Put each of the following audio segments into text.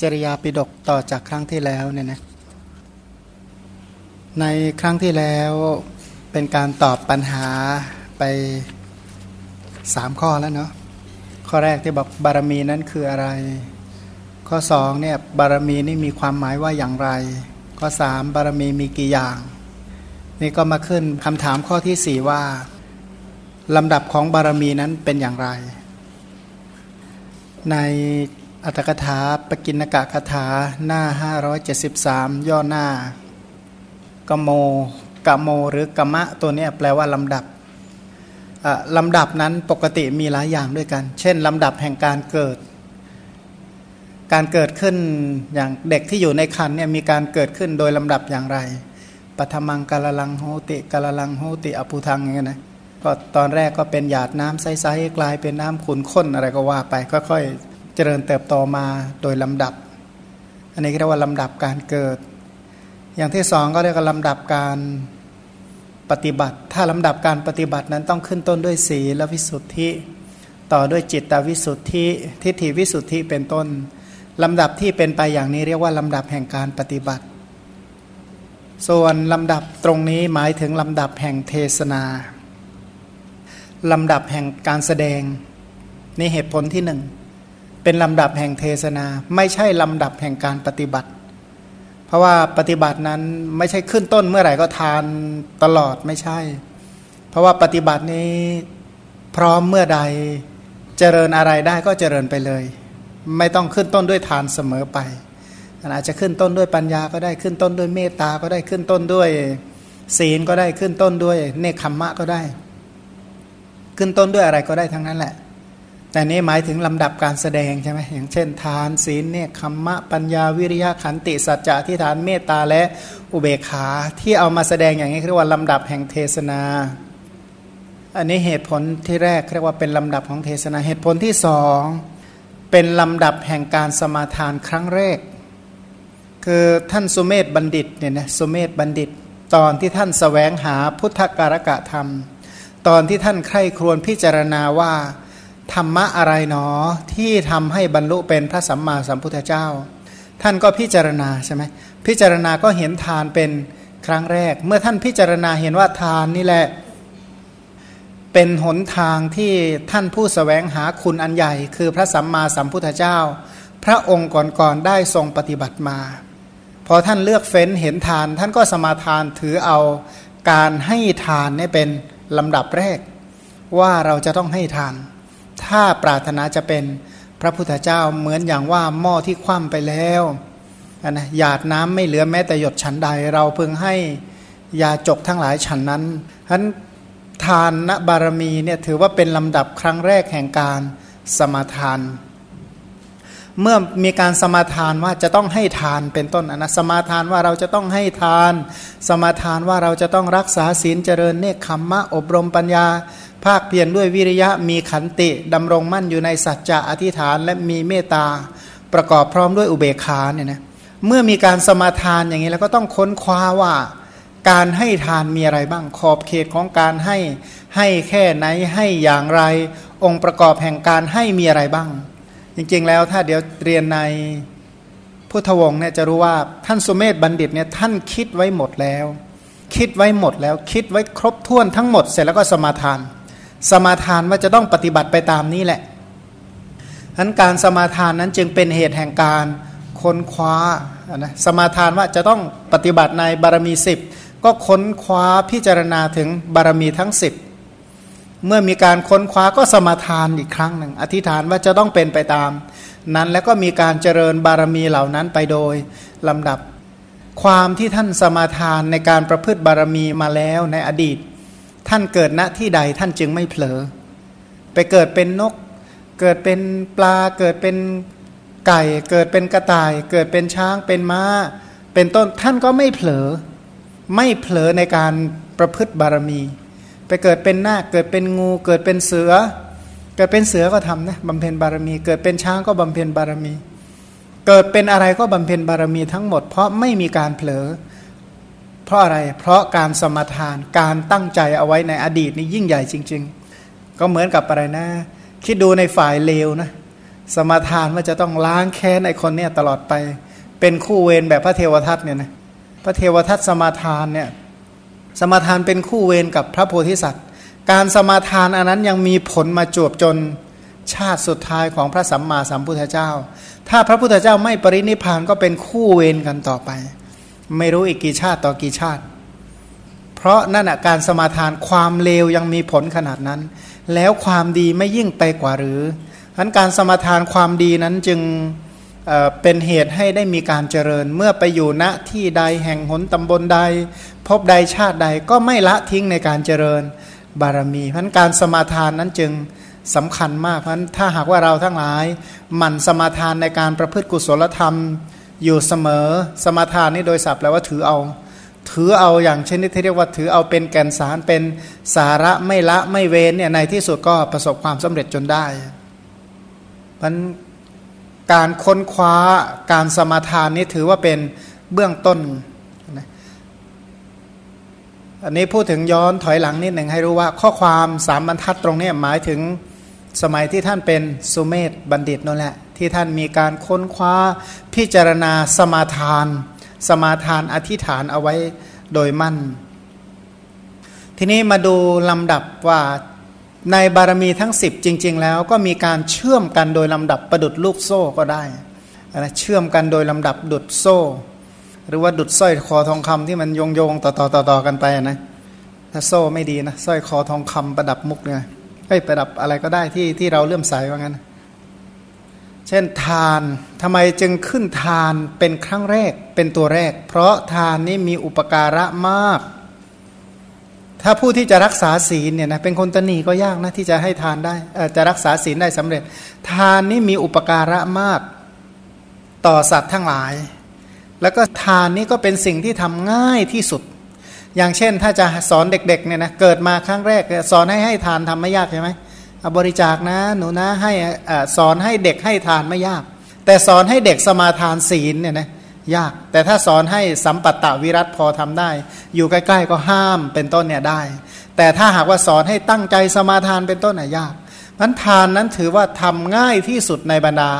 จริยาปิดกต่อจากครั้งที่แล้วเนี่ยนะในครั้งที่แล้วเป็นการตอบปัญหาไปสามข้อแล้วเนาะข้อแรกที่บอกบารมีนั้นคืออะไร ข้อสองเนี่ยบารมีนี่มีความหมายว่าอย่างไร ข้อสามบารมีมีกี่อย่าง นี่ก็มาขึ้นคำถามข้อที่สี่ว่าลำดับของบารมีนั้นเป็นอย่างไร ใน อัตถกถาปกินกะคาถาหน้า 573 ย่อหน้ากโมกโมหรือกมะตัวนี้แปลว่าลำดับลำดับนั้นปกติมีหลายอย่างด้วยกัน เช่นลำดับแห่งการเกิด การเกิดขึ้นอย่างเด็กที่อยู่ในคันเนี่ยมีการเกิดขึ้นโดยลำดับอย่างไรปัทมังกาลลังโหติกาลลังโหติอภูทังอย่างเงี้ยนะก็ตอนแรกก็เป็นหยาดน้ำใสๆกลายเป็นน้ำขุนข้นอะไรก็ว่าไปค่อยๆ เจริญเติบโตมาโดยลำดับ อันนี้เรียกว่าลำดับการเกิด อย่างที่สองก็เรียกว่าลำดับการปฏิบัติ ถ้าลำดับการปฏิบัตินั้นต้องขึ้นต้นด้วยศีลวิสุทธิ ต่อด้วยจิตตวิสุทธิ ทิฏฐิวิสุทธิเป็นต้นลำดับที่เป็นไปอย่างนี้เรียกว่าลำดับแห่งการปฏิบัติ ส่วนลำดับตรงนี้หมายถึงลำดับแห่งเทศนาลำดับแห่งการแสดงในเหตุผลที่หนึ่ง เป็นลำดับแห่งเทศนา ไม่ใช่ลำดับแห่งการปฏิบัติ เพราะว่าปฏิบัตินั้นไม่ใช่ขึ้นต้นเมื่อไหร่ก็ทานตลอดไม่ใช่ เพราะว่าปฏิบัตินี้พร้อมเมื่อใดเจริญอะไรได้ก็เจริญไปเลย ไม่ต้องขึ้นต้นด้วยทานเสมอไปอาจจะขึ้นต้นด้วยปัญญาก็ได้ขึ้นต้นด้วยเมตตาก็ได้ขึ้นต้นด้วยศีลก็ได้ขึ้นต้นด้วยเนคขมมะก็ได้ ขึ้นต้นด้วยอะไรก็ได้ทั้งนั้นแหละ แต่นี้หมายถึงลำดับการแสดงใช่ไหมอย่างเช่น ทานศีลเนี่ยคัมมะปัญญาวิริยะขันติสัจจะที่ฐานเมตตาและอุเบกขาที่เอามาแสดงอย่างนี้เรียกว่าลำดับแห่งเทศนา อันนี้เหตุผลที่แรกเรียกว่าเป็นลำดับของเทศนาเหตุผลที่สองเป็นลำดับแห่งการสมาทานครั้งแรก คือท่านสุเมธบัณฑิตเนี่ยนะสุเมธบัณฑิต ตอนที่ท่านสแสวงหาพุทธการกะธรรม ตอนที่ท่านใคร่ครวญพิจารณาว่า ธรรมะอะไรหนอที่ทำให้บรรลุเป็นพระสัมมาสัมพุทธเจ้า ท่านก็พิจารณาใช่ไหมพิจารณาก็เห็นทานเป็นครั้งแรก เมื่อท่านพิจารณาเห็นว่าทานนี่แหละ เป็นหนทางที่ท่านผู้สแสวงหาคุณอันใหญ่ คือพระสัมมาสัมพุทธเจ้า พระองค์ก่อนๆได้ทรงปฏิบัติมา พอท่านเลือกเฟ้นเห็นทาน ท่านก็สมาทานถือเอาการให้ทานนี่เป็นลำดับแรก ว่าเราจะต้องให้ทาน ถ้าปรารถนาจะเป็นพระพุทธเจ้าเหมือนอย่างว่าหม้อที่คว่ำไปแล้วนะหยาดน้ำไม่เหลือแม้แต่หยดฉันใด เราเพิ่งให้ยาจกทั้งหลายฉันนั้นฉะนั้นทานณบารมีเนี่ยถือว่าเป็นลำดับครั้งแรกแห่งการสมาทาน เมื่อมีการสมาทานว่าจะต้องให้ทานเป็นต้นนะสมาทานว่าเราจะต้องให้ทาน สมาทานว่าเราจะต้องรักษาศีลเจริญเนคขมมะอบรมปัญญา ภาคเพียรด้วยวิริยะมีขันติดำรงมั่นอยู่ในสัจจะอธิษฐานและมีเมตตาประกอบพร้อมด้วยอุเบกขาเนี่ยนะเมื่อมีการสมาทานอย่างนี้แล้วก็ต้องค้นคว้าว่า การให้ทานมีอะไรบ้างขอบเขตของการให้ให้แค่ไหนให้อย่างไร องค์ประกอบแห่งการให้มีอะไรบ้าง จริงๆแล้วถ้าเดี๋ยวเรียนในพุทธวงศ์เนี่ยจะรู้ว่าท่านสุเมธบัณฑิตเนี่ยท่านคิดไว้หมดแล้ว คิดไว้หมดแล้วคิดไว้ครบถ้วนทั้งหมดเสร็จแล้วก็สมาทาน สมาทานว่าจะต้องปฏิบัติไปตามนี้แหละฉะนั้นการสมาทานนั้นจึงเป็นเหตุแห่งการค้นคว้านะสมาทานว่าจะต้องปฏิบัติในบารมีสิบก็ค้นคว้าพิจารณาถึงบารมีทั้งสิบเมื่อมีการค้นคว้าก็สมาทานอีกครั้งหนึ่งอธิษฐานว่าจะต้องเป็นไปตาม นั้นแล้วก็มีการเจริญบารมีเหล่านั้นไปโดยลำดับ ความที่ท่านสมาทานในการประพฤติบารมีมาแล้วในอดีต ท่านเกิดณที่ใดท่านจึงไม่เผลอ ไปเกิดเป็นนก เกิดเป็นปลา เกิดเป็นไก่ เกิดเป็นกระต่าย เกิดเป็นช้างเป็นม้า เป็นต้นท่านก็ไม่เผลอ ไม่เผลอในการประพฤติบารมี ไปเกิดเป็นนาคเกิดเป็นงู เกิดเป็นเสือ เกิดเป็นเสือก็ทำนะบำเพ็ญบารมี เกิดเป็นช้างก็บำเพ็ญบารมี เกิดเป็นอะไรก็บำเพ็ญบารมีทั้งหมด เพราะไม่มีการเผลอ เพราะอะไร เพราะการสมทานการตั้งใจเอาไว้ในอดีตนี่ยิ่งใหญ่จริง ๆ ก็เหมือนกับอะไรนะ คิดดูในฝ่ายเลวนะ สมทานว่าจะต้องล้างแค้นไอคนเนี่ยตลอดไป เป็นคู่เวรแบบพระเทวทัตเนี่ยนะพระเทวทัตสมาทานเนี่ยสมาทานเป็นคู่เวรกับพระโพธิสัตว์ การสมาทานอันนั้นยังมีผลมาจวบจนชาติสุดท้ายของพระสัมมาสัมพุทธเจ้า ถ้าพระพุทธเจ้าไม่ปรินิพานก็เป็นคู่เวรกันต่อไป ไม่รู้อีกกี่ชาติต่อกี่ชาติ เพราะนั่นการสมาทานความเลวยังมีผลขนาดนั้น แล้วความดีไม่ยิ่งไปกว่าหรือฉะนั้นการสมาทานความดีนั้นจึงเป็นเหตุให้ได้มีการเจริญ เมื่อไปอยู่ณที่ใดแห่งหนตำบลใด พบใดชาติใดก็ไม่ละทิ้งในการเจริญบารมีเพราะการสมาทานนั้นจึงสำคัญมากเพราะถ้าหากว่าเราทั้งหลายหมั่นสมาทานในการประพฤติกุศลธรรม อยู่เสมอสมาทานนี่โดยศัพท์แปลว่าถือเอา ถือเอาอย่างชนิดที่เรียกว่าถือเอาเป็นแก่นสารเป็นสาระไม่ละไม่เว้นเนี่ยในที่สุดก็ประสบความสำเร็จจนได้มันการค้นคว้าการสมาทานนี้ถือว่าเป็นเบื้องต้นนะอันนี้พูดถึงย้อนถอยหลังนิดหนึ่งให้รู้ว่าข้อความสามบรรทัดตรงนี้หมายถึงสมัยที่ท่านเป็นสุเมธบัณฑิตนั่นแหละ ที่ท่านมีการค้นคว้าพิจารณาสมาทาน สมาทานอธิษฐานเอาไว้โดยมั่น ทีนี้มาดูลำดับว่าในบารมีทั้ง 10 จริง ๆ แล้วก็มีการเชื่อมกันโดยลำดับประดุดลูกโซ่ก็ได้นะเชื่อมกันโดยลำดับดุดโซ่ หรือว่าดุดสร้อยคอทองคำที่มันโยงโยงต่อต่อต่อต่อกันไปนะถ้าโซ่ไม่ดีนะสร้อยคอทองคำประดับมุกเนี่ยไอ้ประดับอะไรก็ได้ที่ที่เราเลื่อมใสว่างั้น เช่นทานทำไมจึงขึ้นทานเป็นครั้งแรกเป็นตัวแรก เพราะทานนี้มีอุปการะมาก ถ้าผู้ที่จะรักษาศีลเนี่ยนะเป็นคนตนีก็ยากนะที่จะให้ทานได้จะรักษาศีลได้สำเร็จ ทานนี้มีอุปการะมากต่อสัตว์ทั้งหลาย แล้วก็ทานนี้ก็เป็นสิ่งที่ทำง่ายที่สุด อย่างเช่นถ้าจะสอนเด็กๆเนี่ยนะเกิดมาครั้งแรกสอนให้ให้ทานทำไม่ยากใช่ไหม บริจาคนะ หนูนะให้สอนให้เด็กให้ทานไม่ยาก แต่สอนให้เด็กสมาทานศีลเนี่ยนะยาก แต่ถ้าสอนให้สัมปัตตวิรัตพอทำได้ อยู่ใกล้ๆก็ห้ามเป็นต้นเนี่ยได้ แต่ถ้าหากว่าสอนให้ตั้งใจสมาทานเป็นต้นน่ยยากนั้นทานนั้นถือว่าทำง่ายที่สุดในบรรดา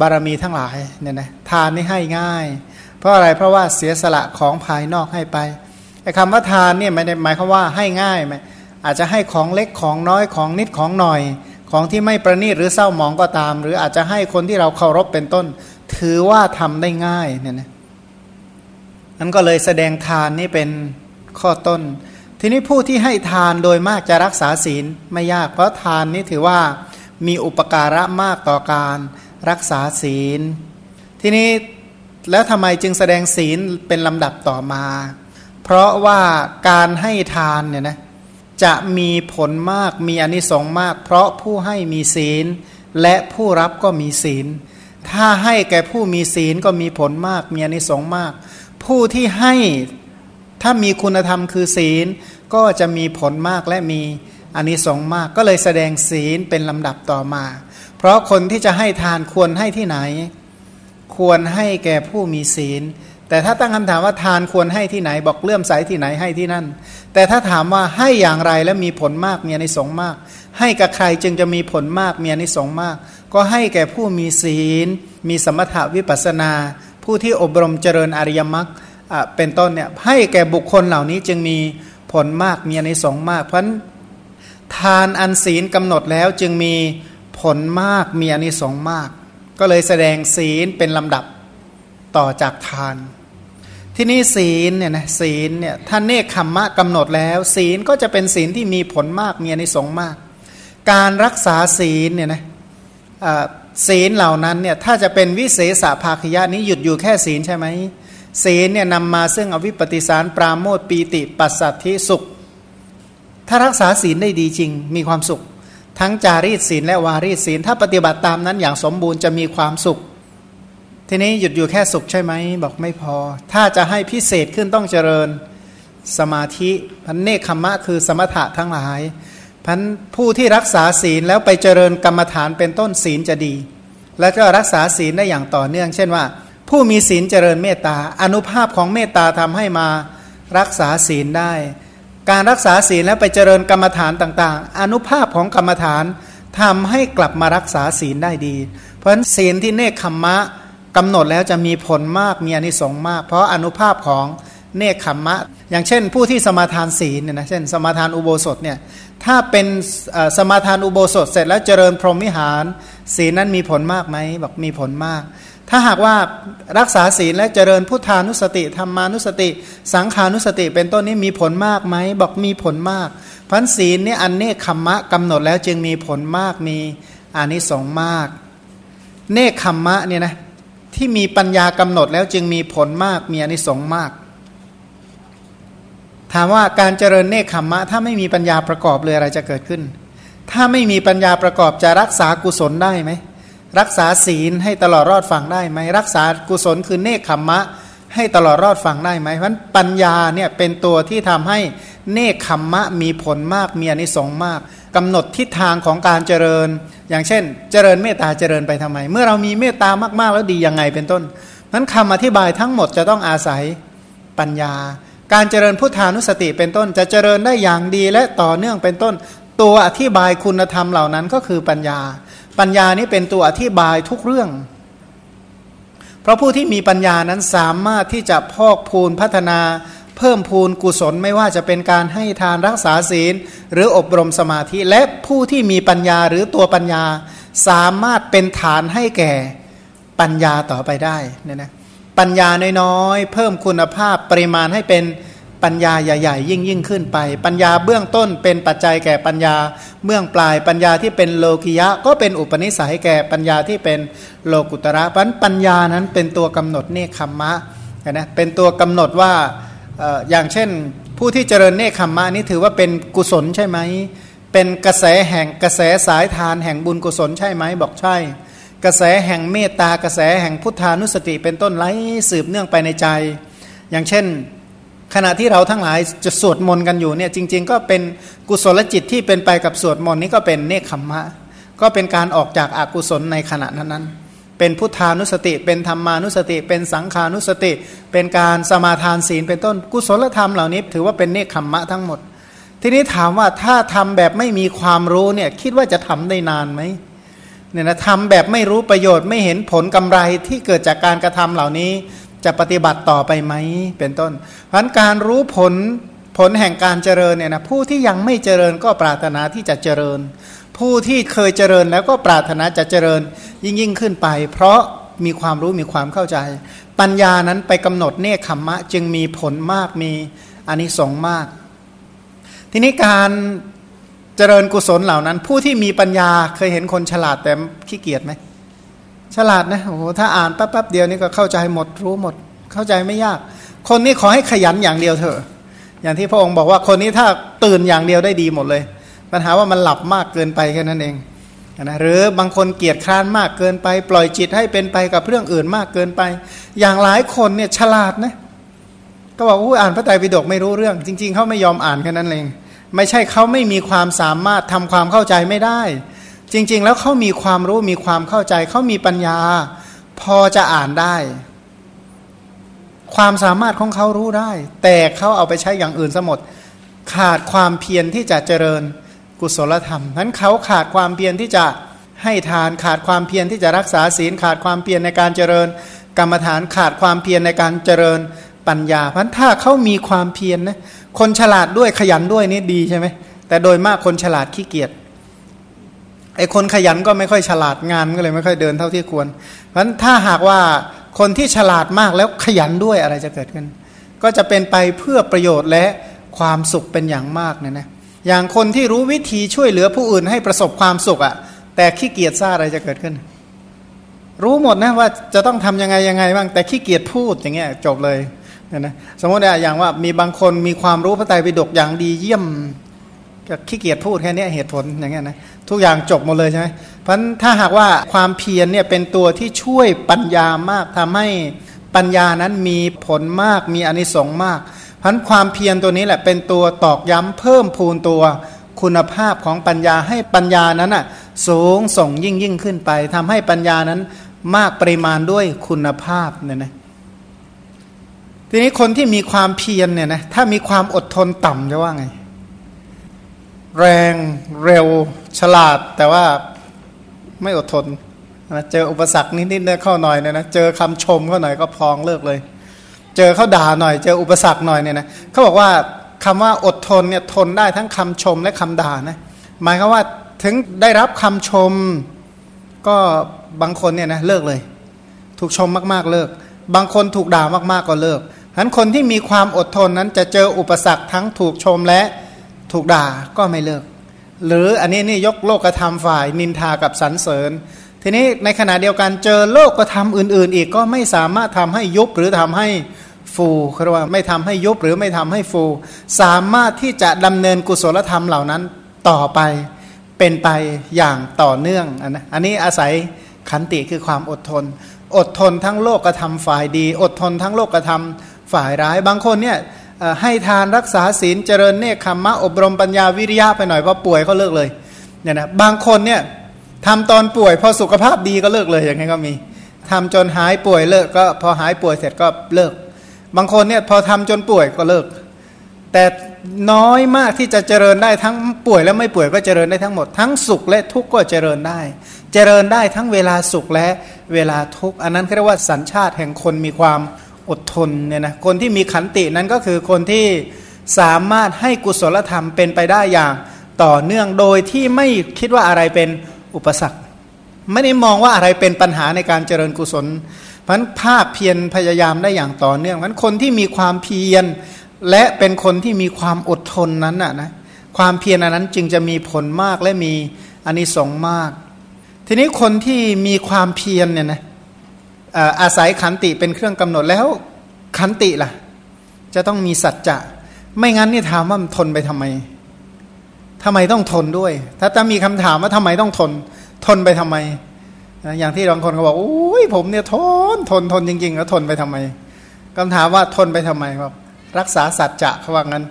บารมีทั้งหลายเนี่ยนะทานนี่ให้ง่าย เพราะอะไรเพราะว่าเสียสละของภายนอกให้ไปไอ้คำว่าทานเนี่ยไม่ได้หมายความว่าให้ง่ายไหม อาจจะให้ของเล็กของน้อยของนิดของหน่อย ของที่ไม่ประณีตหรือเศร้าหมองก็ตาม หรืออาจจะให้คนที่เราเคารพเป็นต้น ถือว่าทำได้ง่ายเนี่ยนะนั้นก็เลยแสดงทานนี่เป็นข้อต้น ทีนี้ผู้ที่ให้ทานโดยมากจะรักษาศีลไม่ยาก เพราะทานนี่ถือว่ามีอุปการะมากต่อการรักษาศีล ทีนี้แล้วทำไมจึงแสดงศีลเป็นลำดับต่อมา เพราะว่าการให้ทานเนี่ยนะ จะมีผลมากมีอนิสงส์มาก เพราะผู้ให้มีศีล และผู้รับก็มีศีล ถ้าให้แก่ผู้มีศีลก็มีผลมาก มีอนิสงส์มาก ผู้ที่ให้ถ้ามีคุณธรรมคือศีล ก็จะมีผลมากและมีอนิสงส์มาก ก็เลยแสดงศีลเป็นลำดับต่อมา เพราะคนที่จะให้ทานควรให้ที่ไหน ควรให้แก่ผู้มีศีล แต่ถ้าตั้งคำถามว่าทานควรให้ที่ไหนบอกเลื่อมใสที่ไหนให้ที่นั่น แต่ถ้าถามว่าให้อย่างไรและมีผลมากมีอนิสงส์มาก ให้กับใครจึงจะมีผลมากมีอนิสงส์มาก ก็ให้แก่ผู้มีศีล มีสมถาวิปัสนา ผู้ที่อบรมเจริญอริยมรรคเป็นต้นเนี่ยให้แก่บุคคลเหล่านี้จึงมีผลมากมีอนิสงส์มาก เพราะทานอันศีลกำหนดแล้วจึงมีผลมากมีอนิสงส์มาก ก็เลยแสดงศีลเป็นลำดับ ต่อจากทาน ที่นี่ศีลเนี่ยนะศีลเนี่ยท่านเนคขมมะกำหนดแล้ว ศีลก็จะเป็นศีลที่มีผลมากมีอนิสงส์มาก การรักษาศีลเนี่ยนะศีลเหล่านั้นเนี่ยถ้าจะเป็นวิเศษภาคยะนี้หยุดอยู่แค่ศีลใช่ไหมศีลเนี่ยนำมาซึ่งอวิปปิสารปราโมทปีติ ปัสสัทธิสุข ถ้ารักษาศีลได้ดีจริง มีความสุข ทั้งจารีตศีลและวารีตศีลถ้าปฏิบัติตามนั้นอย่างสมบูรณ์จะมีความสุข ทีนี้หยุดอยู่แค่สุขใช่ไหมบอกไม่พอ ถ้าจะให้พิเศษขึ้นต้องเจริญสมาธิพันเนคขมะคือสมถะทั้งหลายพันผู้ที่รักษาศีลแล้วไปเจริญกรรมฐานเป็นต้นศีลจะดี แล้วก็รักษาศีลได้อย่างต่อเนื่อง เช่นว่า ผู้มีศีลเจริญเมตตาอนุภาพของเมตตาทำให้มารักษาศีลได้ การรักษาศีลแล้วไปเจริญกรรมฐานต่างๆ อนุภาพของกรรมฐานทำให้กลับมารักษาศีลได้ดี เพราะฉะนั้นศีลที่เนคขมะ กำหนดแล้วจะมีผลมากมีอนิสงส์มาก เพราะอนุภาพของเนคขมมะ อย่างเช่น ผู้ที่สมาทานศีลเนี่ยนะเช่น สมาทานอุโบสถเนี่ยถ้าเป็นสมาทานอุโบสถเสร็จแล้วเจริญพรหมิหาร ศีลนั้นมีผลมากไหมบอกมีผลมาก ถ้าหากว่ารักษาศีลและเจริญพุทธานุสติธรรมานุสติ สังขานุสติ เป็นต้นนี้มีผลมากไหมบอกมีผลมากพันศีลนี่อันเนคขมมะกำหนดแล้วจึงมีผลมากมีอานิสงส์มาก เนคขมมะเนี่ยนะ ที่มีปัญญากำหนดแล้วจึงมีผลมากมีอนิสงส์มาก ถามว่าการเจริญเนคขมมะ ถ้าไม่มีปัญญาประกอบเลยอะไรจะเกิดขึ้น ถ้าไม่มีปัญญาประกอบจะรักษากุศลได้ไหมรักษาศีลให้ตลอดรอดฟังได้ไหมรักษากุศลคือเนคขมมะ ให้ตลอดรอดฟังได้ไหมเพราะปัญญาเนี่ยเป็นตัวที่ทำให้เนคขมมะมีผลมากมีอนิสงส์มากกำหนดทิศทางของการเจริญ อย่างเช่น เจริญเมตตาเจริญไปทำไม เมื่อเรามีเมตตามากๆแล้วดียังไงเป็นต้นนั้นคำอธิบายทั้งหมดจะต้องอาศัยปัญญา การเจริญพุทธานุสติเป็นต้น จะเจริญได้อย่างดีและต่อเนื่องเป็นต้น ตัวอธิบายคุณธรรมเหล่านั้นก็คือปัญญา ปัญญานี้เป็นตัวอธิบายทุกเรื่อง เพราะผู้ที่มีปัญญานั้นสามารถที่จะพอกพูนพัฒนาเพิ่มพูนกุศลไม่ว่าจะเป็นการให้ทานรักษาศีล หรืออบรมสมาธิ และผู้ที่มีปัญญาหรือตัวปัญญา สามารถเป็นฐานให้แก่ปัญญาต่อไปได้เนี่ยนะปัญญาน้อยๆ เพิ่มคุณภาพปริมาณให้เป็น ปัญญาใหญ่ๆ ยิ่งยิ่งขึ้นไป ปัญญาเบื้องต้นเป็นปัจจัยแก่ปัญญาเบื้องปลายปัญญาที่เป็นโลกิยะ ก็เป็นอุปนิสัยแก่ปัญญาที่เป็นโลกุตระเพราะปัญญานั้นเป็นตัวกำหนดเนคขมมะนะเป็นตัวกำหนดว่าอย่างเช่น ผู้ที่เจริญเนคขมมะนี้ถือว่าเป็นกุศลใช่ไหมเป็นกระแสแห่งกระแสสายทานแห่งบุญกุศลใช่ไหมบอกใช่ กระแสแห่งเมตตากระแสแห่งพุทธานุสติเป็นต้นไหลสืบเนื่องไปในใจ อย่างเช่น ขณะที่เราทั้งหลายจะสวดมนต์กันอยู่เนี่ยจริง ๆ ก็เป็นกุศลจิตที่เป็นไปกับสวดมนต์นี้ก็เป็นเนคขมมะ ก็เป็นการออกจากอากุศลในขณะนั้นๆเป็นพุทธานุสติ เป็นธรรมานุสติ เป็นสังขานุสติ เป็นการสมาทานศีลเป็นต้นกุศลธรรมเหล่านี้ ถือว่าเป็นเนคขมมะทั้งหมด ทีนี้ถามว่าถ้าทำแบบไม่มีความรู้เนี่ยคิดว่าจะทำได้นานไหมเนี่ยนะทำแบบไม่รู้ประโยชน์ไม่เห็นผลกำไรที่เกิดจากการกระทำเหล่านี้ จะปฏิบัติต่อไปไหมเป็นต้น เพราะการรู้ผลผลแห่งการเจริญเนี่ยนะผู้ที่ยังไม่เจริญก็ปรารถนาที่จะเจริญ ผู้ที่เคยเจริญแล้วก็ปรารถนาจะเจริญยิ่งยิ่งขึ้นไป เพราะมีความรู้มีความเข้าใจ ปัญญานั้นไปกำหนดเนคขมมะ จึงมีผลมากมีอานิสงส์มาก ทีนี้การเจริญกุศลเหล่านั้น ผู้ที่มีปัญญาเคยเห็นคนฉลาดแต่ขี้เกียจไหม ฉลาดนะโอ้โหถ้าอ่านแป๊บๆเดียวนี่ก็เข้าใจหมดรู้หมด เข้าใจไม่ยาก คนนี้ขอให้ขยันอย่างเดียวเถอะ อย่างที่พระองค์บอกว่าคนนี้ถ้าตื่นอย่างเดียวได้ดีหมดเลย ปัญหาว่ามันหลับมากเกินไปแค่นั้นเองนะหรือบางคนเกียจคร้านมากเกินไป ปล่อยจิตให้เป็นไปกับเรื่องอื่นมากเกินไป อย่างหลายคนเนี่ยฉลาดนะก็บอกว่าอ่านพระไตรปิฎกไม่รู้เรื่อง จริง ๆเขาไม่ยอมอ่านแค่นั้นเอง ไม่ใช่เขาไม่มีความสามารถทำความเข้าใจไม่ได้ จริง ๆ แล้วเขามีความรู้มีความเข้าใจเขามีปัญญา พอจะอ่านได้ ความสามารถของเขารู้ได้ แต่เขาเอาไปใช้อย่างอื่นซะหมด ขาดความเพียรที่จะเจริญกุศลธรรมนั้นเขาขาดความเพียรที่จะให้ทานขาดความเพียรที่จะรักษาศีลขาดความเพียรในการเจริญ กรรมฐานขาดความเพียรในการเจริญปัญญาเพราะถ้าเขามีความเพียรนะคนฉลาดด้วยขยันด้วยนี่ดีใช่ไหมแต่โดยมากคนฉลาดขี้เกียจ ไอคนขยันก็ไม่ค่อยฉลาดงานก็เลยไม่ค่อยเดินเท่าที่ควร เพราะฉะนั้นถ้าหากว่าคนที่ฉลาดมากแล้วขยันด้วยอะไรจะเกิดขึ้น ก็จะเป็นไปเพื่อประโยชน์และความสุขเป็นอย่างมากเนี่ยนะอย่างคนที่รู้วิธีช่วยเหลือผู้อื่นให้ประสบความสุขอะ่ะ แต่ขี้เกียจซ่าอะไรจะเกิดขึ้น รู้หมดนะว่าจะต้องทํำยังไงยังไงบ้างแต่ขี้เกียจพูดอย่างเงี้ยจบเลยนะสมมติอย่างว่ามีบางคนมีความรู้พระไตรปิฎกอย่างดีเยี่ยม ก็ขี้เกียจพูดแค่นี้เหตุผลอย่างเงี้ยนะทุกอย่างจบหมดเลยใช่ไหมเพราะถ้าหากว่าความเพียรเนี่ยเป็นตัวที่ช่วยปัญญามากทำให้ปัญญานั้นมีผลมากมีอนิสงส์มากพันความเพียรตัวนี้แหละเป็นตัวตอกย้ำเพิ่มพูนตัวคุณภาพของปัญญาให้ปัญญานั้นอะสูงส่งยิ่งยิ่งขึ้นไปทำให้ปัญญานั้นมากปริมาณด้วยคุณภาพเนี่ยนะทีนี้คนที่มีความเพียรเนี่ยนะถ้ามีความอดทนต่ำจะว่าไง แรงเร็วฉลาด แต่ว่าไม่อดทนนะเจออุปสรรคนิดๆเนี่ยเข้าหน่อยเนี่ยนะเจอคำชมเข้าหน่อยก็พองเลิกเลย เจอเขาด่าหน่อย เจออุปสรรคหน่อยเนี่ยนะเขาบอกว่าคำว่าอดทนเนี่ยทนได้ทั้งคำชมและคำด่านะหมายความว่าถึงได้รับคำชมก็บางคนเนี่ยนะเลิกเลย ถูกชมมากๆเลิก บางคนถูกด่ามากๆก็เลิกฉะนั้นคนที่มีความอดทนนั้นจะเจออุปสรรคทั้งถูกชมและ ถูกด่าก็ไม่เลิก หรืออันนี้นี่ยกโลกธรรมฝ่ายนินทากับสรรเสริญ ทีนี้ในขณะเดียวกันเจอโลกธรรมอื่น ๆ อีกก็ไม่สามารถทำให้ยุบหรือทำให้ฟูคือว่าไม่ทำให้ยุบหรือไม่ทำให้ฟู สามารถที่จะดำเนินกุศลธรรมเหล่านั้นต่อไปเป็นไปอย่างต่อเนื่องอันนะอันนี้อาศัยขันติคือความอดทน อดทนทั้งโลกกระทำฝ่ายดี อดทนทั้งโลกกระทำฝ่ายร้ายบางคนเนี่ย ให้ทานรักษาศีลเจริญเนคขมมะอบรมปัญญาวิริยะไปหน่อยพอป่วยก็เลิกเลยเนี่ยนะบางคนเนี่ยทำตอนป่วยพอสุขภาพดีก็เลิกเลยอย่างนี้ก็มีทำจนหายป่วยเลิกก็พอหายป่วยเสร็จก็เลิก บางคนเนี่ยพอทำจนป่วยก็เลิก แต่น้อยมากที่จะเจริญได้ทั้งป่วยและไม่ป่วยก็เจริญได้ทั้งหมด ทั้งสุขและทุกข์ก็เจริญได้ เจริญได้ทั้งเวลาสุขและเวลาทุกข์อันนั้นเรียกว่าสัญชาติแห่งคนมีความ อดทนเนี่ยนะคนที่มีขันตินั้นก็คือคนที่สามารถให้กุศลธรรมเป็นไปได้อย่างต่อเนื่องโดยที่ไม่คิดว่าอะไรเป็นอุปสรรค ไม่ได้มองว่าอะไรเป็นปัญหาในการเจริญกุศลเพราะภาคเพียรพยายามได้อย่างต่อเนื่องเพราะคนที่มีความเพียรและเป็นคนที่มีความอดทนนั้นน่ะนะความเพียรอันนั้นจึงจะมีผลมากและมีอานิสงส์มาก ทีนี้คนที่มีความเพียรเนี่ยนะ อาศัยขันติเป็นเครื่องกำหนดแล้วขันติล่ะ จะต้องมีสัจจะ ไม่งั้นนี่ถามว่ามันทนไปทำไมทำไมต้องทนด้วย ถ้าจะมีคำถามว่าทำไมต้องทน ทนไปทำไม อย่างที่บางคนเขาบอกโอ้ยผมเนี่ยทนทนทนจริงๆ แล้วทนไปทำไมคำถามว่าทนไปทำไมครับรักษาสัจจะเขาว่างั้น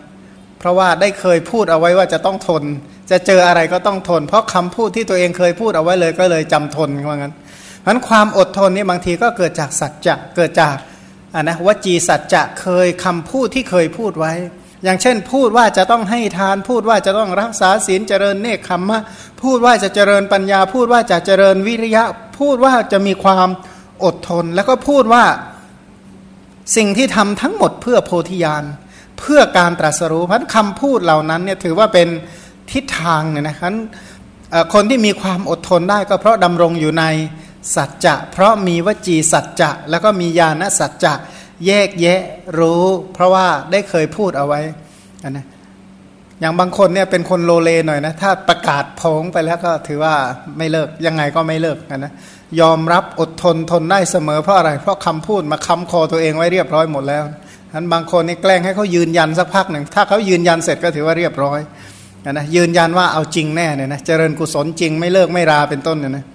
เพราะว่าได้เคยพูดเอาไว้ว่าจะต้องทน จะเจออะไรก็ต้องทน เพราะคำพูดที่ตัวเองเคยพูดเอาไว้เลยก็เลยจำทนเขาว่างั้น เพราะความอดทนนี่บางทีก็เกิดจากสัจจะเกิดจากอ่านะวจีสัจจะเคยคำพูดที่เคยพูดไว้ อย่างเช่น พูดว่าจะต้องให้ทานพูดว่าจะต้องรักษาศีลเจริญเนคขมมะพูดว่าจะเจริญปัญญา พูดว่าจะเจริญวิริยะ พูดว่าจะมีความอดทน แล้วก็พูดว่าสิ่งที่ทำทั้งหมดเพื่อโพธิญาณเพื่อการตรัสรู้เพราะคำพูดเหล่านั้นเนี่ยถือว่าเป็นทิศทางเนี่ยนะครับคนที่มีความอดทนได้ก็เพราะดำรงอยู่ใน สัจจะเพราะมีวจีสัจจะแล้วก็มีญาณสัจจะแยกแยะรู้ เพราะว่าได้เคยพูดเอาไว้นะอย่างบางคนเนี่ยเป็นคนโลเลหน่อยนะถ้าประกาศพงไปแล้วก็ถือว่าไม่เลิกยังไงก็ไม่เลิกนะยอมรับอดทนทนได้เสมอเพราะอะไรเพราะคำพูดมาค้ำคอตัวเองไว้เรียบร้อยหมดแล้วฉะนั้นบางคนนี่แกล้งให้เขายืนยันสักพักหนึ่งถ้าเขายืนยันเสร็จก็ถือว่าเรียบร้อยนะยืนยันว่าเอาจริงแน่เนี่ยนะเจริญกุศลจริงไม่เลิกไม่ราเป็นต้นเนี่ยนะ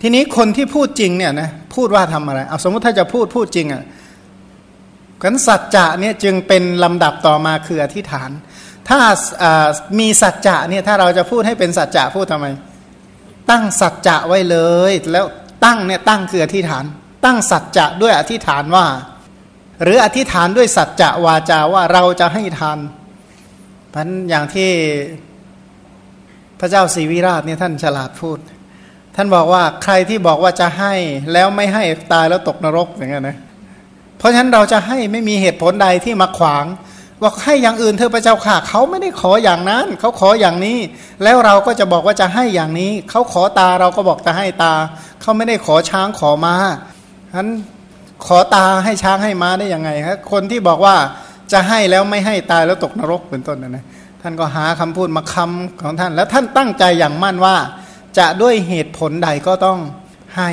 ทีนี้คนที่พูดจริงเนี่ยนะพูดว่าทำอะไรเอาสมมติถ้าจะพูดพูดจริงอะกันสัจจะเนี่ยจึงเป็นลำดับต่อมาคืออธิษฐาน ถ้ามีสัจจะเนี่ยถ้าเราจะพูดให้เป็นสัจจะพูดทำไม ตั้งสัจจะไว้เลย แล้วตั้งเนี่ยตั้งคืออธิษฐาน ตั้งสัจจะด้วยอธิษฐานว่า หรืออธิษฐานด้วยสัจจะวาจาว่าเราจะให้ทานพันอย่างที่พระเจ้าศรีวิราชเนี่ยท่านฉลาดพูด ท่านบอกว่าใครที่บอกว่าจะให้แล้วไม่ให้ตายแล้วตกนรกอย่างเงี้ยนะเพราะฉะนั้นเราจะให้ไม่มีเหตุผลใดที่มาขวางว่าให้อย่างอื่นเธอพระเจ้าค่ะเขาไม่ได้ขออย่างนั้น เขาขออย่างนี้ แล้วเราก็จะบอกว่าจะให้อย่างนี้ เขาขอตาเราก็บอกจะให้ตา เขาไม่ได้ขอช้างขอมา้าฉะนั้นขอตาให้ช้างให้ม้าได้ยังไงครับคนที่บอกว่าจะให้แล้วไม่ให้ตายแล้วตกนรกเป็นต้นนะนะท่านก็หาคำพูดมาคำของท่าน แล้วท่านตั้งใจอย่างมั่นว่า จะด้วยเหตุผลใดก็ต้องให้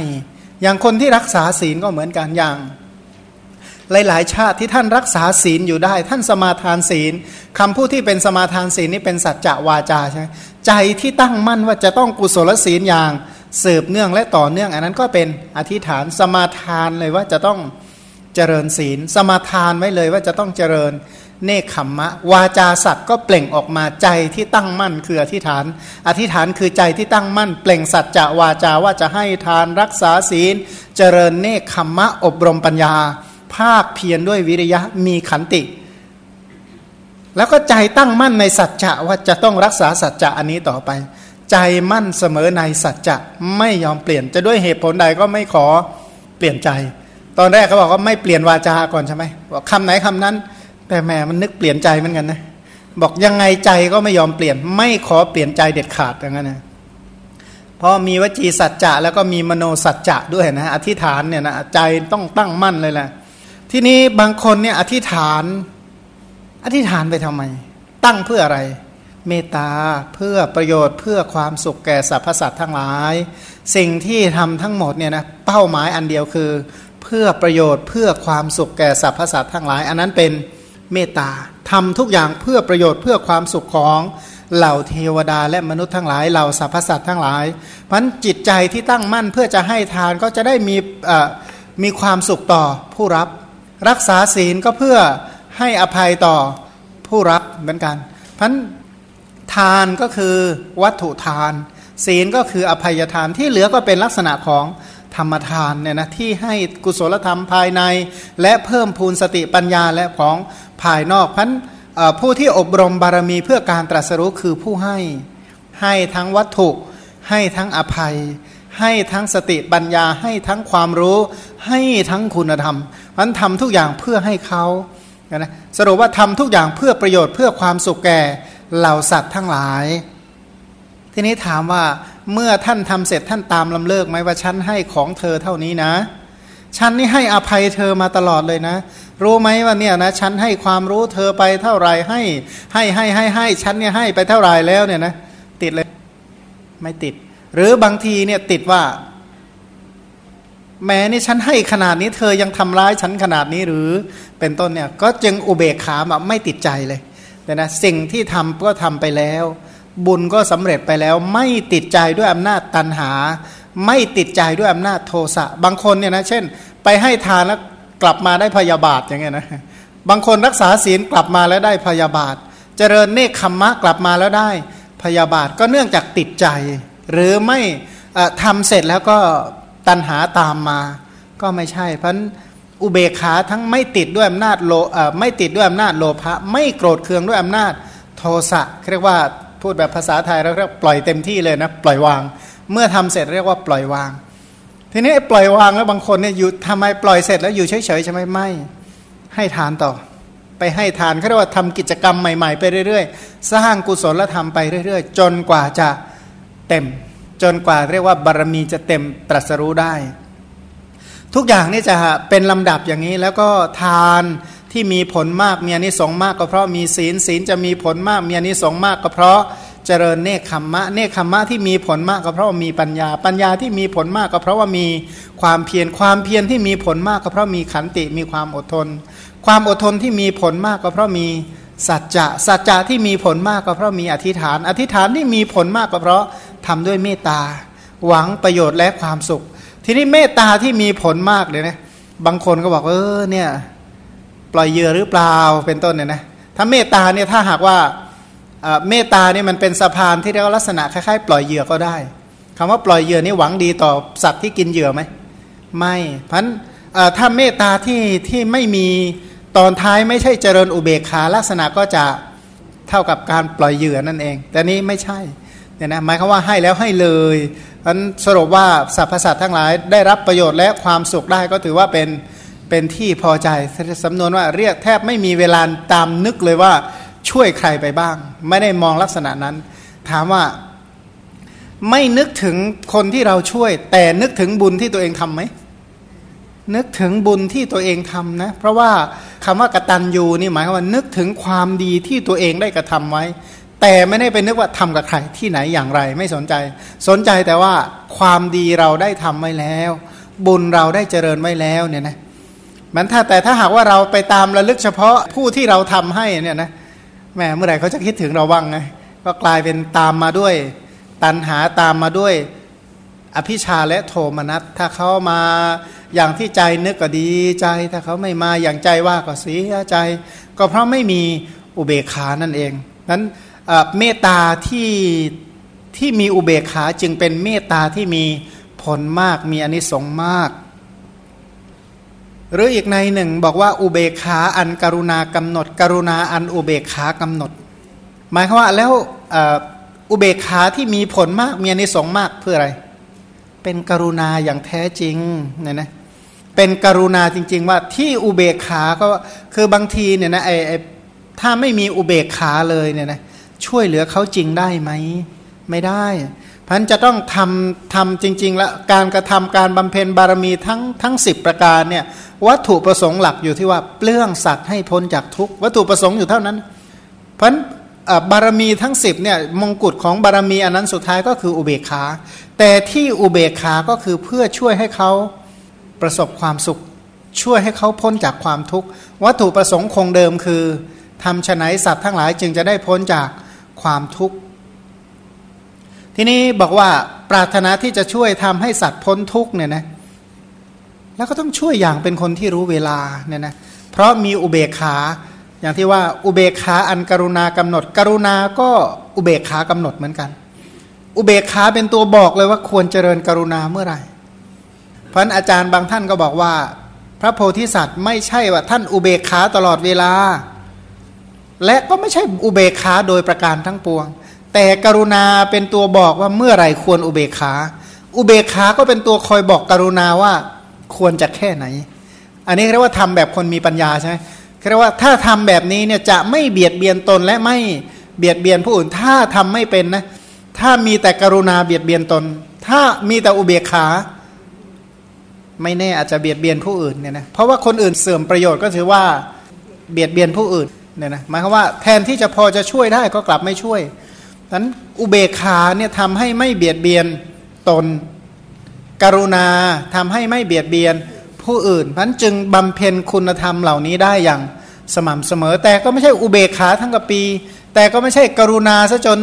อย่างคนที่รักษาศีลก็เหมือนกันอย่าง หลาย ๆ ชาติที่ท่านรักษาศีลอยู่ได้ ท่านสมาทานศีลคำพูดที่เป็นสมาทานศีลนี่เป็นสัจจะวาจาใช่ไหมใจที่ตั้งมั่นว่าจะต้องกุศลศีลอย่างสืบเนื่องและต่อเนื่อง อันนั้นก็เป็นอธิษฐานสมาทานเลยว่าจะต้องเจริญศีล สมาทานไว้เลยว่าจะต้องเจริญ เนคขมมะ วาจาสัตว์ก็เปล่งออกมาใจที่ตั้งมั่นคืออธิษฐาน อธิษฐานคือใจที่ตั้งมั่น เปล่งสัจจะวาจาว่าจะให้ทานรักษาศีล เจริญเนคขมมะ อบรมปัญญา ภาคเพียรด้วยวิริยะมีขันติ แล้วก็ใจตั้งมั่นในสัจจะว่าจะต้องรักษาสัจจะอันนี้ต่อไป ใจมั่นเสมอในสัจจะไม่ยอมเปลี่ยนจะด้วยเหตุผลใดก็ไม่ขอเปลี่ยนใจ ตอนแรกเขาบอกว่าไม่เปลี่ยนวาจาก่อนใช่ไหมบอกคำไหนคำนั้น แต่แหมมันนึกเปลี่ยนใจเหมือนกันนะบอกยังไงใจก็ไม่ยอมเปลี่ยน ไม่ขอเปลี่ยนใจเด็ดขาดอย่างนั้นนะเพราะมีวจีสัจจะแล้วก็มีมโนสัจจะด้วยนะอธิษฐานเนี่ยนะใจต้องตั้งมั่นเลยแหละทีนี้บางคนเนี่ยอธิษฐาน อธิษฐานไปทำไม ตั้งเพื่ออะไร เมตตาเพื่อประโยชน์เพื่อความสุขแก่สรรพสัตว์ทั้งหลาย สิ่งที่ทำทั้งหมดเนี่ยนะเป้าหมายอันเดียวคือ เพื่อประโยชน์เพื่อความสุขแก่สรรพสัตว์ทั้งหลาย อันนั้นเป็น เมตตาทำทุกอย่างเพื่อประโยชน์เพื่อความสุขของเหล่าเทวดาและมนุษย์ทั้งหลายเหล่าสรรพสัตว์ทั้งหลายพันจิตใจที่ตั้งมั่นเพื่อจะให้ทานก็จะได้มีมีความสุขต่อผู้รับ รักษาศีลก็เพื่อให้อภัยต่อผู้รับเหมือนกันพันทานก็คือวัตถุทาน ศีลก็คืออภัยทานที่เหลือก็เป็นลักษณะของ ธรรมทานเนี่ยนะที่ให้กุศลธรรมภายใน และเพิ่มพูนสติปัญญาและของภายนอกพันผู้ที่อบรมบารมีเพื่อการตรัสรู้คือผู้ให้ ให้ทั้งวัตถุ ให้ทั้งอภัย ให้ทั้งสติปัญญาให้ทั้งความรู้ ให้ทั้งคุณธรรมมันทำทุกอย่างเพื่อให้เขานะสรุปว่าทำทุกอย่างเพื่อประโยชน์เพื่อความสุขแก่เหล่าสัตว์ทั้งหลาย ทีนี้ถามว่าเมื่อท่านทำเสร็จท่านตามลำเลิกไหมว่าฉันให้ของเธอเท่านี้นะฉันนี่ให้อภัยเธอมาตลอดเลยนะ รู้ไหมว่าเนี่ยนะฉันให้ความรู้เธอไปเท่าไหร่ให้ ให้ให้ให้ให้ฉันเนี่ยให้ไปเท่าไหร่แล้วเนี่ยนะติดเลย ไม่ติด หรือบางทีเนี่ยติดว่า แม้นี่ฉันให้ขนาดนี้เธอยังทำร้ายฉันขนาดนี้หรือเป็นต้นเนี่ย ก็จึงอุเบกขาแบบไม่ติดใจเลยแต่นะสิ่งที่ทำก็ทำไปแล้ว บุญก็สำเร็จไปแล้ว ไม่ติดใจด้วยอำนาจตันหา ไม่ติดใจด้วยอำนาจโทสะบางคนเนี่ยนะเช่น ไปให้ทานแล้วกลับมาได้พยาบาทอย่างเงี้ยนะบางคนรักษาศีลกลับมาแล้วได้พยาบาท เจริญเนคขมมะกลับมาแล้วได้พยาบาทก็เนื่องจากติดใจ หรือไม่ทำเสร็จแล้วก็ตันหาตามมา ก็ไม่ใช่เพราะอุเบกขาทั้งไม่ติดด้วยอำนาจโลไม่ติดด้วยอำนาจโลภะไม่โกรธเคืองด้วยอำนาจโทสะเรียกว่า พูดแบบภาษาไทยเราเรียกปล่อยเต็มที่เลยนะปล่อยวาง เมื่อทำเสร็จเรียกว่าปล่อยวาง ทีนี้ปล่อยวางแล้วบางคนเนี่ยอยู่ทำไมปล่อยเสร็จแล้วอยู่เฉยๆใช่ไหมไม่ให้ทานต่อ ไปให้ทานเขาเรียกว่าทำกิจกรรมใหม่ๆไปเรื่อยๆ สร้างกุศลและทำไปเรื่อยๆ จนกว่าจะเต็ม จนกว่าเรียกว่าบารมีจะเต็มตรัสรู้ได้ ทุกอย่างนี่จะเป็นลำดับอย่างนี้แล้วก็ทาน ที่มีผลมากมีอนิสงส์มากก็เพราะมีศีลศีลจะมีผลมากมีอนิสงส์มากก็เพราะเจริญเนคขมมะเนคขมมะที่มีผลมากก็เพราะมีปัญญา ปัญญาที่มีผลมากก็เพราะว่ามีความเพียรความเพียรที่มีผลมากก็เพราะมีขันติมีความอดทน ความอดทนที่มีผลมากก็เพราะมีสัจจะสัจจะที่มีผลมากก็เพราะมีอธิษฐาน อธิษฐานที่มีผลมากก็เพราะทำด้วยเมตตา หวังประโยชน์และความสุข ทีนี้เมตตาที่มีผลมากเลยนะบางคนก็บอกเออเนี่ย ปล่อยเยื่อหรือเปล่าเป็นต้นเนี่ยนะถ้าเมตตาเนี่ยถ้าหากว่าเมตตาเนี่ยมันเป็นสะพานที่เรียกว่าลักษณะคล้ายๆ ปล่อยเหยื่อก็ได้คำว่าปล่อยเหยื่อนี่หวังดีต่อสัตว์ที่กินเหยื่อไหมไม่พันถ้าเมตตาที่ที่ไม่มีตอนท้ายไม่ใช่เจริญอุเบกขาลักษณะก็จะเท่ากับการปล่อยเหยื่อนั่นเอง แต่นี้ไม่ใช่เนี่ยนะหมายความว่าให้แล้วให้เลยพันสรุปว่าสรรพสัตว์ทั้งหลายได้รับประโยชน์และความสุขได้ก็ถือว่าเป็น เป็นที่พอใจสำนวนว่าเรียกแทบไม่มีเวลาตามนึกเลยว่าช่วยใครไปบ้าง ไม่ได้มองลักษณะนั้น ถามว่าไม่นึกถึงคนที่เราช่วย แต่นึกถึงบุญที่ตัวเองทำไหมนึกถึงบุญที่ตัวเองทำนะ เพราะว่าคำว่ากตัญญูนี่หมายว่า นึกถึงความดีที่ตัวเองได้กระทำไว้ แต่ไม่ได้ไปนึกว่าทำกับใครที่ไหนอย่างไร ไม่สนใจ สนใจแต่ว่าความดีเราได้ทำไว้แล้ว บุญเราได้เจริญไว้แล้วเนี่ยนะ มันถ้าแต่ถ้าหากว่าเราไปตามระลึกเฉพาะผู้ที่เราทำให้เนี่ยนะแม่เมื่อไหร่เขาจะคิดถึงเราบ้างไงก็กลายเป็นตามมาด้วย ตันหาตามมาด้วยอภิชาและโทมนัสถ้าเขามาอย่างที่ใจนึกก็ดีใจ ถ้าเขาไม่มาอย่างใจว่าก็เสียใจ ก็เพราะไม่มีอุเบกขานั่นเองนั้นเมตตาที่ที่มีอุเบกขาจึงเป็นเมตตาที่มีผลมากมีอนิสงส์มาก หรืออีกในหนึ่งบอกว่าอุเบกขาอันกรุณากำหนด กรุณาอันอุเบกขากำหนด หมายความว่าแล้วอุเบกขาที่มีผลมากมีอนิสงส์มากเพื่ออะไร เป็นกรุณาอย่างแท้จริงเนี่ยนะเป็นกรุณาจริง ๆ ว่าที่อุเบกขาก็คือบางทีเนี่ยนะไอ้ถ้าไม่มีอุเบกขาเลยเนี่ยนะช่วยเหลือเขาจริงได้ไหมไม่ได้พันจะต้องทำทำจริง ๆ แล้วการกระทำการบำเพ็ญบารมีทั้งทั้งสิประการเนี่ย วัตถุประสงค์หลักอยู่ที่ว่าเปลื้องสัตว์ให้พ้นจากทุกข์วัตถุประสงค์อยู่เท่านั้น เพราะบารมีทั้ง10เนี่ยมงกุฎของบารมีอันนั้นสุดท้ายก็คืออุเบกขา แต่ที่อุเบกขาก็คือเพื่อช่วยให้เขาประสบความสุข ช่วยให้เขาพ้นจากความทุกข์วัตถุประสงค์คงเดิมคือทำฉนัยสัตว์ทั้งหลายจึงจะได้พ้นจากความทุกข์ทีนี้บอกว่าปรารถนาที่จะช่วยทำให้สัตว์พ้นทุกข์เนี่ยนะ แล้วก็ต้องช่วยอย่างเป็นคนที่รู้เวลาเนี่ยนะเพราะมีอุเบกขา อย่างที่ว่าอุเบกขาอันกรุณากำหนด กรุณาก็อุเบกขากำหนดเหมือนกัน อุเบกขาเป็นตัวบอกเลยว่าควรเจริญกรุณาเมื่อไหร่เพราะอาจารย์บางท่านก็บอกว่า พระโพธิสัตว์ไม่ใช่ว่าท่านอุเบกขาตลอดเวลา และก็ไม่ใช่อุเบกขาโดยประการทั้งปวง แต่กรุณาเป็นตัวบอกว่าเมื่อไรควรอุเบกขา อุเบกขาก็เป็นตัวคอยบอกกรุณาว่า ควรจะแค่ไหน อันนี้เรียกว่าทำแบบคนมีปัญญาใช่ไหมเรียกว่าถ้าทำแบบนี้เนี่ยจะไม่เบียดเบียนตนและไม่เบียดเบียนผู้อื่น ถ้าทำไม่เป็นนะ ถ้ามีแต่กรุณาเบียดเบียนตน ถ้ามีแต่อุเบกขา ไม่แน่อาจจะเบียดเบียนผู้อื่นเนี่ยนะเพราะว่าคนอื่นเสื่อมประโยชน์ก็ถือว่าเบียดเบียนผู้อื่นเนี่ยนะหมายความว่าแทนที่จะพอจะช่วยได้ก็กลับไม่ช่วยนั้นอุเบกขาเนี่ยทำให้ไม่เบียดเบียนตน กรุณาทำให้ไม่เบียดเบียนผู้อื่นพันจึงบำเพ็ญคุณธรรมเหล่านี้ได้อย่างสม่ำเสมอ แต่ก็ไม่ใช่อุเบกขาทั้งกับปี แต่ก็ไม่ใช่กรุณาซะจน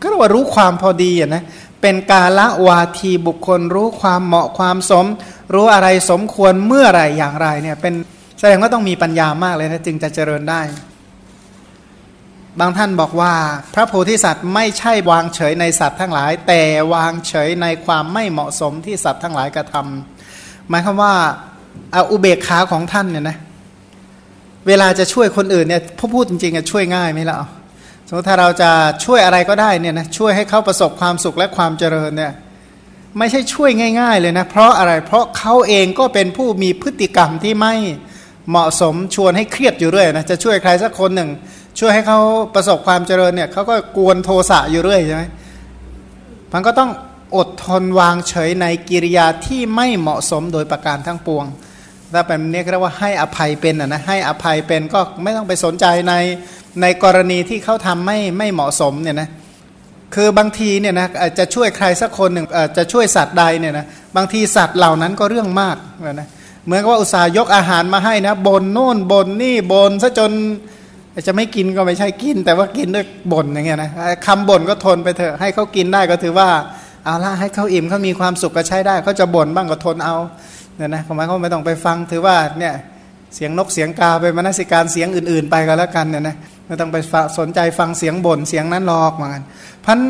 ก็เรียกว่ารู้ความพอดีอะนะเป็นกาละวาทีบุคคลรู้ความเหมาะความสม รู้อะไรสมควรเมื่อไรอย่างไรเนี่ยเป็นแสดงว่าต้องมีปัญญามากเลยนะจึงจะเจริญได้ บางท่านบอกว่า พระโพธิสัตว์ไม่ใช่วางเฉยในสัตว์ทั้งหลาย แต่วางเฉยในความไม่เหมาะสมที่สัตว์ทั้งหลายกระทำหมายความว่าเอาอุเบกขาของท่านเนี่ยนะเวลาจะช่วยคนอื่นเนี่ยพพูดจริงๆช่วยง่ายไหมล่ะสมมติถ้าเราจะช่วยอะไรก็ได้เนี่ยนะช่วยให้เขาประสบความสุขและความเจริญเนี่ยไม่ใช่ช่วยง่าย ๆ เลยนะ เพราะอะไรเพราะเขาเองก็เป็นผู้มีพฤติกรรมที่ไม่เหมาะสมชวนให้เครียดอยู่เรื่อยนะจะช่วยใครสักคนหนึ่ง ช่วยให้เขาประสบความเจริญเนี่ยเขาก็กวนโทสะอยู่เรื่อยใช่ไหมมันก็ต้องอดทนวางเฉยในกิริยาที่ไม่เหมาะสมโดยประการทั้งปวง ถ้าเป็นนี้เรียกว่าให้อภัยเป็นนะให้อภัยเป็นก็ไม่ต้องไปสนใจในในกรณีที่เขาทำไม่ไม่เหมาะสมเนี่ยนะคือบางทีเนี่ยนะจะช่วยใครสักคนหนึ่งจะช่วยสัตว์ใดเนี่ยนะบางทีสัตว์เหล่านั้นก็เรื่องมากนะเหมือนกับว่าอุตส่าห์ยกอาหารมาให้นะบนโน่นบนนี่บนซะจน จะไม่กินก็ไม่ใช่กิน แต่ว่ากินด้วยบ่นอย่างเงี้ยนะคำบ่นก็ทนไปเถอะให้เขากินได้ก็ถือว่าเอาละให้เขาอิ่มเขามีความสุขก็ใช้ได้เขาจะบ่นบ้างก็ทนเอาเนี่ยนะทำไมเขาไม่ต้องไปฟังถือว่าเนี่ยเสียงนกเสียงกาไปมนสิการเสียงอื่น ๆ ไปก็แล้วกันเนี่ยนะไม่ต้องไปสนใจฟังเสียงบ่นเสียงนั้นหรอกเหมือนกันพัน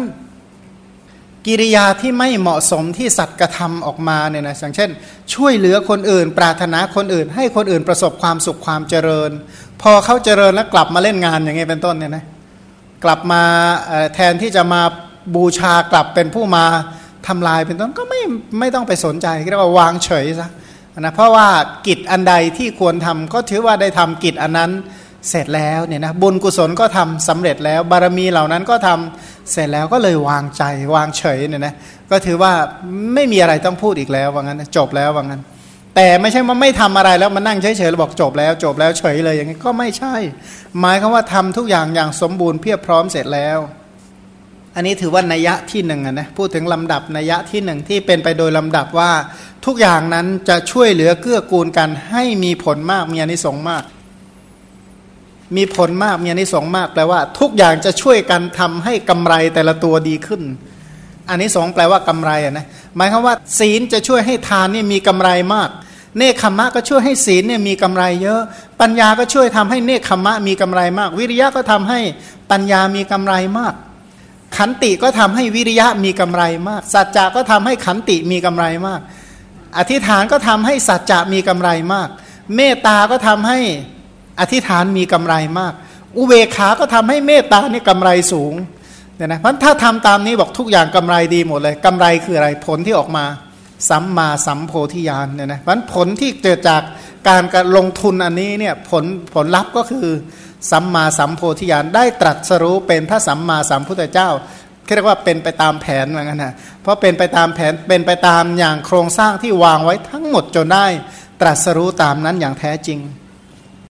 กิริยาที่ไม่เหมาะสมที่สัตว์กระทำออกมาเนี่ยนะอย่างเช่น ช่วยเหลือคนอื่น ปรารถนาคนอื่น ให้คนอื่นประสบความสุขความเจริญ พอเขาเจริญแล้วกลับมาเล่นงานอย่างเงี้ยเป็นต้นเนี่ยนะกลับมาแทนที่จะมาบูชากลับเป็นผู้มาทำลายเป็นต้นก็ไม่ไม่ต้องไปสนใจเรียกว่าวางเฉยซะนะเพราะว่ากิจอันใดที่ควรทำก็ถือว่าได้ทำกิจอันนั้นเสร็จแล้วเนี่ยนะบุญกุศลก็ทำสำเร็จแล้ว บารมีเหล่านั้นก็ทำเสร็จแล้วก็เลยวางใจวางเฉยเนี่ยนะก็ถือว่าไม่มีอะไรต้องพูดอีกแล้วว่างั้นจบแล้วว่างั้น แต่ไม่ใช่ว่าไม่ทำอะไรแล้วมานั่งเฉยๆแล้วบอกจบแล้ว จบแล้วเฉยเลยอย่างนี้ก็ไม่ใช่ หมายคือว่าทำทุกอย่างอย่างสมบูรณ์เพียบพร้อมเสร็จแล้ว อันนี้ถือว่านัยยะที่หนึ่งนะพูดถึงลำดับนัยยะที่หนึ่งที่เป็นไปโดยลำดับว่าทุกอย่างนั้นจะช่วยเหลือเกื้อกูลกันให้มีผลมากมีอนิสงส์มาก มีผลมากมีอนิสงส์มากแปลว่า ทุกอย่างจะช่วยกันทำให้กำไรแต่ละตัวดีขึ้นอันนี้สองแปลว่ากำไรอะนะหมายความว่า ศีลจะช่วยให้ทานนี่มีกำไรมาก เนคขมะก็ช่วยให้ศีลเนี่ยมีกำไรเยอะ ปัญญาก็ช่วยทำให้เนคขมะมีกำไรมาก วิริยะก็ทำให้ปัญญามีกำไรมาก ขันติก็ทำให้วิริยะมีกำไรมาก สัจจะก็ทำให้ขันติมีกำไรมาก อธิษฐานก็ทำให้สัจจะมีกำไรมาก เมตตาก็ทำให้อธิษฐานมีกำไรมาก อุเบกขาก็ทำให้เมตตานี่กำไรสูงเนี่ยนะเพราะถ้าทำตามนี้บอกทุกอย่างกำไรดีหมดเลยกำไรคืออะไรผลที่ออกมา สัมมาสัมโพธิญาณเนี่ยนะเพราะผลที่เกิดจากการการลงทุนอันนี้เนี่ยผลผลลัพธ์ก็คือสัมมาสัมโพธิญาณได้ตรัสรู้เป็นพระสัมมาสัมพุทธเจ้าเรียกว่าเป็นไปตามแผนเหมือนกันนะเพราะเป็นไปตามแผนเป็นไปตามอย่างโครงสร้างที่วางไว้ทั้งหมดจนได้ตรัสรู้ตามนั้นอย่างแท้จริง